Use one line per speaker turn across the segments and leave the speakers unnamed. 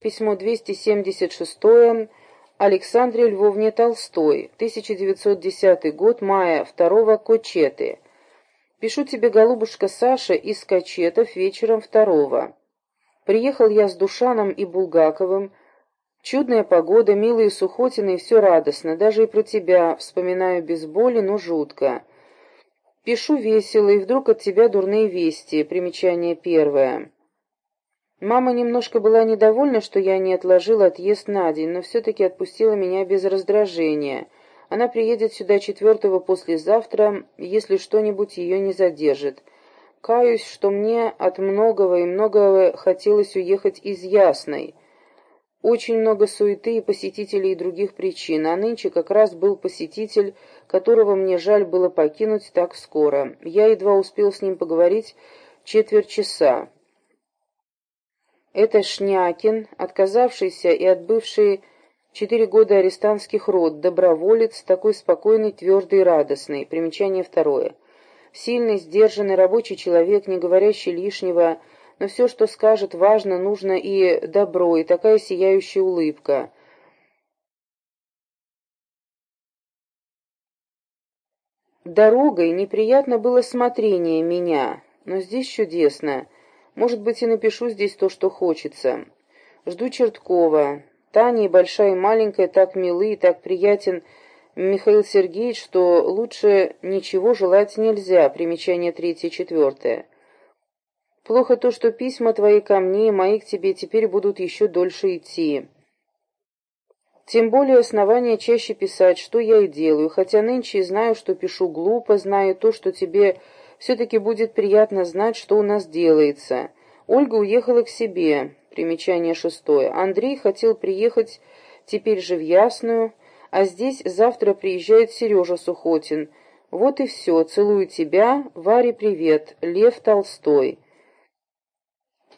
Письмо 276 Александре Львовне Толстой, 1910 год, мая 2 Кочеты. Пишу тебе, голубушка Саша, из Кочетов вечером 2 Приехал я с Душаном и Булгаковым. Чудная погода, милые Сухотины, и все радостно. Даже и про тебя вспоминаю без боли, но жутко. Пишу весело, и вдруг от тебя дурные вести. Примечание первое. Мама немножко была недовольна, что я не отложил отъезд на день, но все-таки отпустила меня без раздражения. Она приедет сюда четвертого послезавтра, если что-нибудь ее не задержит. Каюсь, что мне от многого и многого хотелось уехать из Ясной. Очень много суеты и посетителей и других причин, а нынче как раз был посетитель, которого мне жаль было покинуть так скоро. Я едва успел с ним поговорить четверть часа. Это Шнякин, отказавшийся и отбывший четыре года арестантских род, доброволец, такой спокойный, твердый и радостный. Примечание второе. Сильный, сдержанный рабочий человек, не говорящий лишнего, но все, что скажет, важно, нужно и добро, и такая сияющая улыбка. Дорогой неприятно было смотрение меня, но здесь чудесно — может быть, и напишу здесь то, что хочется. Жду Черткова. Таня большая, и маленькая так милы и так приятен Михаил Сергеевич, что лучше ничего желать нельзя. Примечание третье-четвертое. Плохо то, что письма твои ко мне и мои к тебе теперь будут еще дольше идти. Тем более основания чаще писать, что я и делаю, хотя нынче знаю, что пишу глупо, знаю то, что тебе все-таки будет приятно знать, что у нас делается. Ольга уехала к себе. Примечание шестое. Андрей хотел приехать теперь же в Ясную, а здесь завтра приезжает Сережа Сухотин. Вот и все. Целую тебя. Варе привет. Лев Толстой.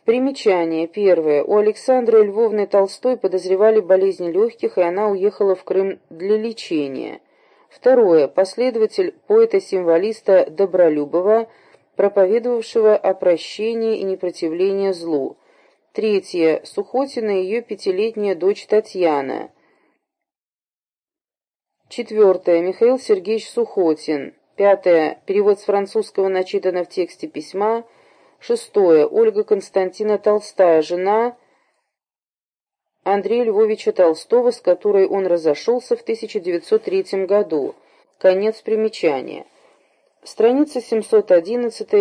Примечание. Первое. У Александры Львовны Толстой подозревали болезнь легких, и она уехала в Крым для лечения. Второе. Последователь поэта-символиста Добролюбова, проповедовавшего о прощении и непротивлении злу. Третье. Сухотина и ее пятилетняя дочь Татьяна. Четвертое. Михаил Сергеевич Сухотин. Пятое. Перевод с французского начитано в тексте письма. Шестое. Ольга Константина Толстая, жена Андрея Львовича Толстого, с которой он разошелся в 1903 году. Конец примечания. Страница 711